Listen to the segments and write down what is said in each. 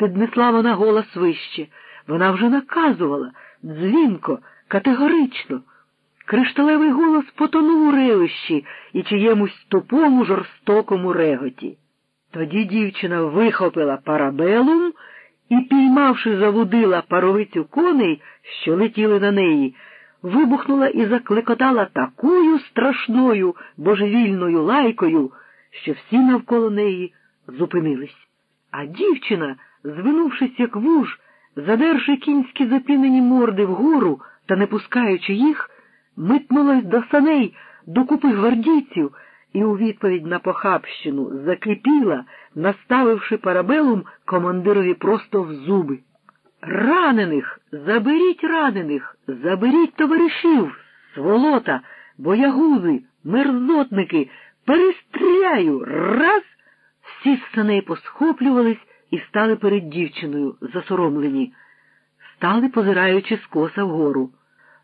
піднесла вона голос вище. Вона вже наказувала дзвінко, категорично. Кришталевий голос потонув у ревищі і чиємусь тупому жорстокому реготі. Тоді дівчина вихопила парабелум і, піймавши завудила паровицю коней, що летіли на неї, вибухнула і закликотала такою страшною божевільною лайкою, що всі навколо неї зупинились. А дівчина, звинувшись, як вуж, задерши кінські запінені морди вгору та не пускаючи їх, митнулась до саней, до купи гвардійців і у відповідь на похабщину закипіла, наставивши парабелум командирові просто в зуби. Ранених, заберіть ранених, заберіть товаришів, сволота, боягузи, мерзотники, перестріляю, раз. Всі з саней посхоплювались і стали перед дівчиною, засоромлені, стали, позираючи скоса вгору.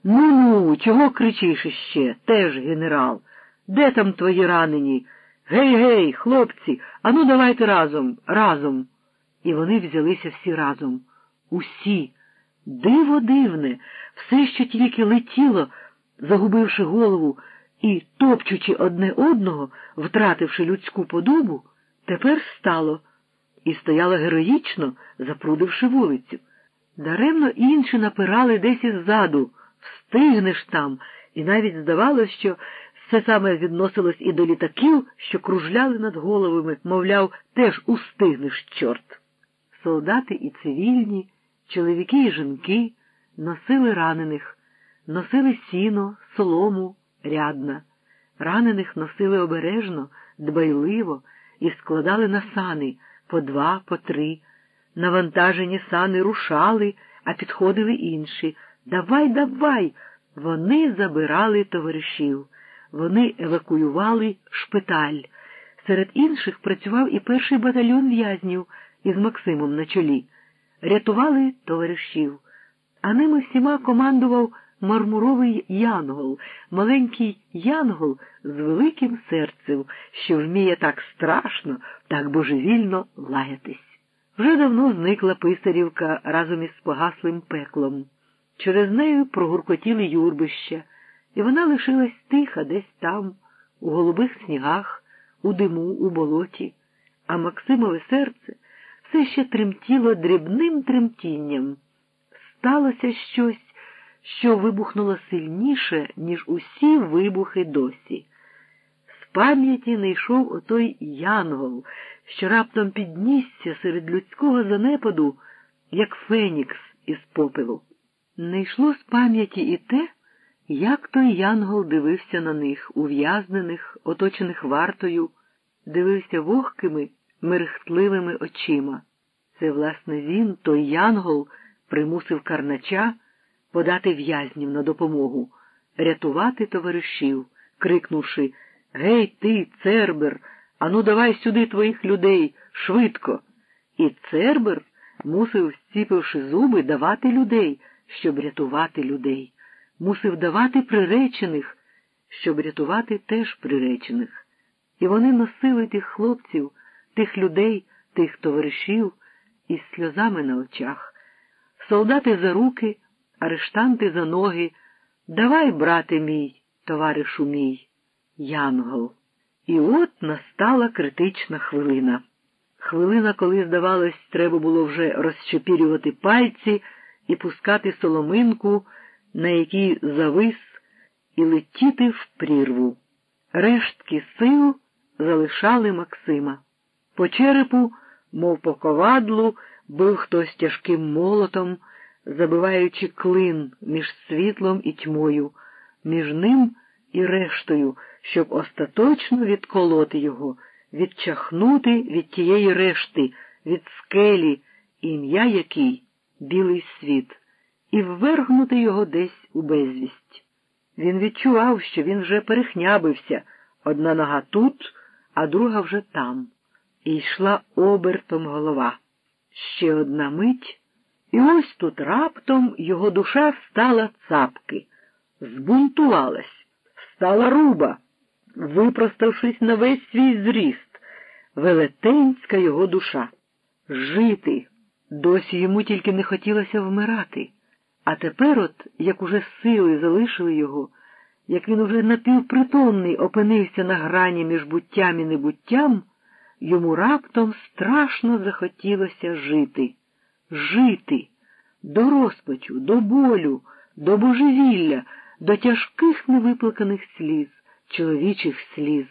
Ну ну, чого кричиш іще? Теж генерал. Де там твої ранені? Гей, гей, хлопці, ану давайте разом, разом. І вони взялися всі разом. Усі. Диво дивне, все, що тільки летіло, загубивши голову і, топчучи одне одного, втративши людську подобу, тепер стало і стояло героїчно, запрудивши вулицю. Даремно інші напирали десь іззаду, встигнеш там, і навіть здавалося, що все саме відносилось і до літаків, що кружляли над головами, мовляв, теж устигнеш, чорт. Солдати і цивільні, чоловіки і жінки носили ранених, носили сіно, солому, рядна. Ранених носили обережно, дбайливо і складали на сани по два, по три. Навантажені сани рушали, а підходили інші. Давай, давай. Вони забирали товаришів. Вони евакуювали шпиталь. Серед інших працював і перший батальйон в'язнів із Максимом на чолі. Рятували товаришів, а ними всіма командував мармуровий янгол, маленький янгол з великим серцем, що вміє так страшно, так божевільно лаятись. Вже давно зникла писарівка разом із погаслим пеклом. Через нею прогуркотіли юрбища і вона лишилась тиха десь там, у голубих снігах, у диму, у болоті, а Максимове серце все ще тремтіло дрібним тремтінням. Сталося щось, що вибухнуло сильніше, ніж усі вибухи досі. З пам'яті не йшов отой янгол, що раптом піднісся серед людського занепаду, як фенікс із попелу. Не йшло з пам'яті і те, як той Янгол дивився на них, ув'язнених, оточених вартою, дивився вогкими, мерехтливими очима. Це, власне, він, той Янгол, примусив Карнача подати в'язнів на допомогу, рятувати товаришів, крикнувши Гей, ти, Цербер, ану давай сюди твоїх людей, швидко. І Цербер мусив, зціпивши зуби, давати людей, щоб рятувати людей мусив давати приречених, щоб рятувати теж приречених. І вони носили тих хлопців, тих людей, тих товаришів із сльозами на очах, солдати за руки, арештанти за ноги. Давай, брате мій, товаришу мій, Янгол. І от настала критична хвилина. Хвилина, коли, здавалось, треба було вже розчепірювати пальці і пускати соломинку на якій завис і летіти в прірву. Рештки сил залишали Максима. По черепу, мов по ковадлу, бив хтось тяжким молотом, забиваючи клин між світлом і тьмою, між ним і рештою, щоб остаточно відколоти його, відчахнути від тієї решти, від скелі, ім'я який білий світ і ввергнути його десь у безвість. Він відчував, що він вже перехнябився одна нога тут, а друга вже там, і йшла обертом голова. Ще одна мить, і ось тут раптом його душа стала цапки, збунтувалась, стала руба, випроставшись на весь свій зріст, велетенська його душа. Жити, Досі йому тільки не хотілося вмирати. А тепер, от, як уже сили залишили його, як він уже напівпритомний опинився на грані між буттям і небуттям, йому раптом страшно захотілося жити. Жити до розпачу, до болю, до божевілля, до тяжких невиплаканих сліз, чоловічих сліз,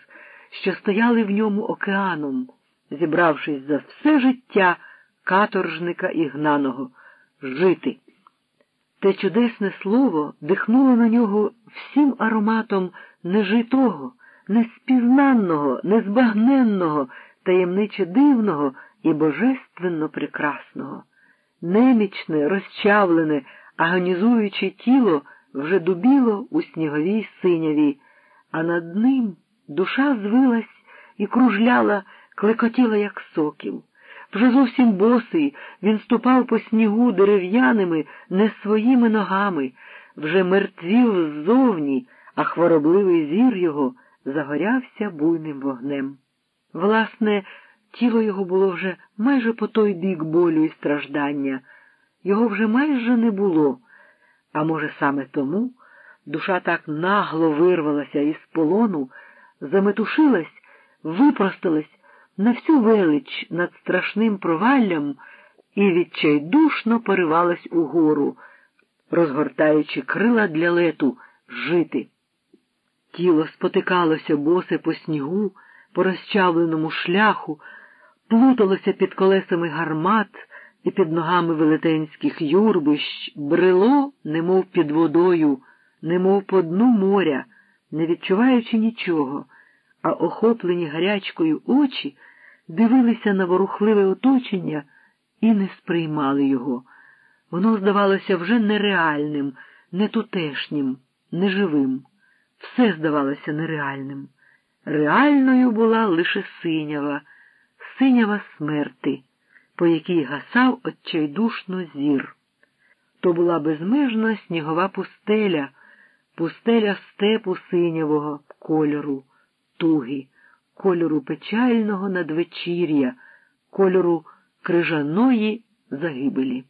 що стояли в ньому океаном, зібравшись за все життя каторжника і гнаного жити. Те чудесне слово дихнуло на нього всім ароматом нежитого, неспізнанного, незбагненного, таємниче дивного і божественно прекрасного. Немічне, розчавлене, агонізуюче тіло вже дубіло у сніговій синяві, а над ним душа звилась і кружляла, клекотіла, як сокіл. Вже зовсім босий, він ступав по снігу дерев'яними, не своїми ногами, вже мертвів ззовні, а хворобливий зір його загорявся буйним вогнем. Власне, тіло його було вже майже по той бік болю і страждання, його вже майже не було, а може, саме тому душа так нагло вирвалася із полону, заметушилась, випросталась на всю велич над страшним проваллям і відчайдушно поривалась угору, розгортаючи крила для лету жити. Тіло спотикалося босе по снігу, по розчавленому шляху, плуталося під колесами гармат і під ногами велетенських юрбищ, брело, немов під водою, немов по дну моря, не відчуваючи нічого а охоплені гарячкою очі дивилися на ворухливе оточення і не сприймали його. Воно здавалося вже нереальним, нетутешнім, неживим. Все здавалося нереальним. Реальною була лише синява, синява смерти, по якій гасав отчайдушно зір. То була безмежна снігова пустеля, пустеля степу синявого кольору туги, кольору печального надвечір'я, кольору крижаної загибелі.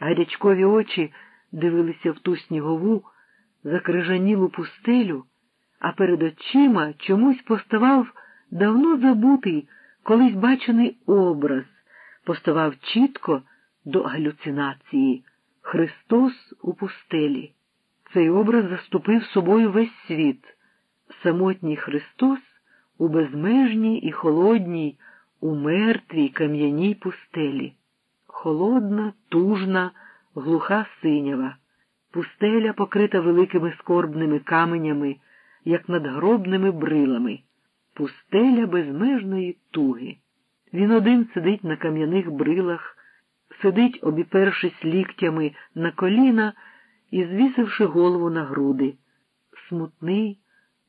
Гарячкові очі дивилися в ту снігову, закрижанілу пустелю, а перед очима чомусь поставав давно забутий, колись бачений образ, поставав чітко до галюцинації Христос у пустелі. Цей образ заступив собою весь світ самотній Христос у безмежній і холодній, у мертвій кам'яній пустелі. Холодна, тужна, глуха синява, пустеля покрита великими скорбними каменями, як надгробними брилами, пустеля безмежної туги. Він один сидить на кам'яних брилах, сидить, обіпершись ліктями на коліна і звісивши голову на груди, смутний,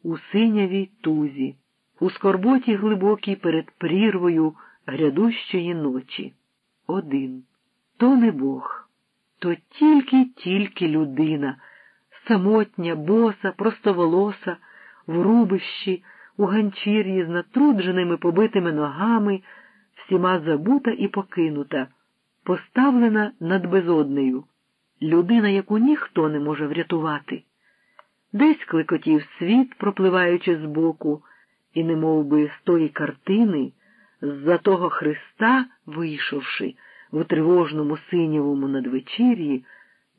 у синявій тузі, у скорботі глибокій перед прірвою грядущої ночі. Один. То не Бог, то тільки-тільки людина, самотня, боса, простоволоса, в рубищі, у ганчір'ї з натрудженими побитими ногами, всіма забута і покинута, поставлена над безоднею, людина, яку ніхто не може врятувати. Десь клекотів світ, пропливаючи збоку, і, немов би з тої картини, з-за того Христа, вийшовши в тривожному синєвому надвечір'ї,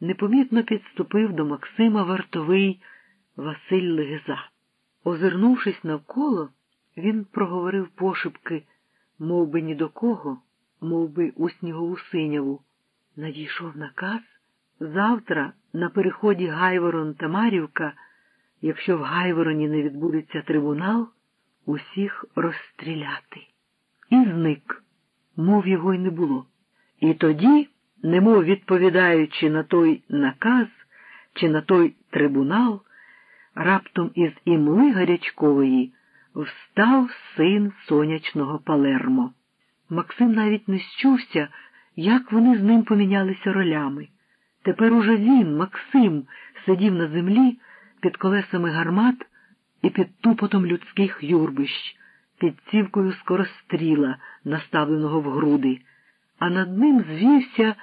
непомітно підступив до Максима вартовий Василь Легеза. Озирнувшись навколо, він проговорив пошепки, мов би ні до кого, мов би у снігову синяву. Надійшов наказ завтра на переході Гайворон та Марівка. Якщо в Гайвороні не відбудеться трибунал, усіх розстріляти. І зник, мов його й не було. І тоді, немов відповідаючи на той наказ чи на той трибунал, раптом із імли гарячкової встав син сонячного Палермо. Максим навіть не щувся, як вони з ним помінялися ролями. Тепер уже він, Максим, сидів на землі під колесами гармат і під тупотом людських юрбищ, під цівкою скоростріла, наставленого в груди, а над ним звівся